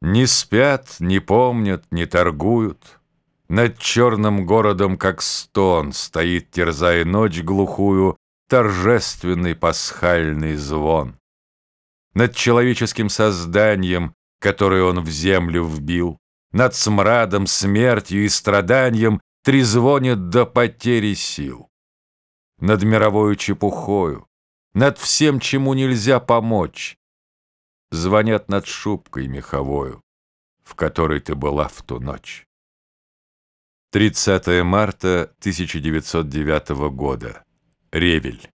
Не спят, не помнят, не торгуют. Над черным городом, как стон, Стоит, терзая ночь глухую, Торжественный пасхальный звон. Над человеческим созданием, Которое он в землю вбил, Над смрадом, смертью и страданием Трезвонит до потери сил. Над мировою чепухою, Над всем, чему нельзя помочь, Звонят над шубкой меховою, В которой ты была в ту ночь. 30 марта 1909 года. Ревель.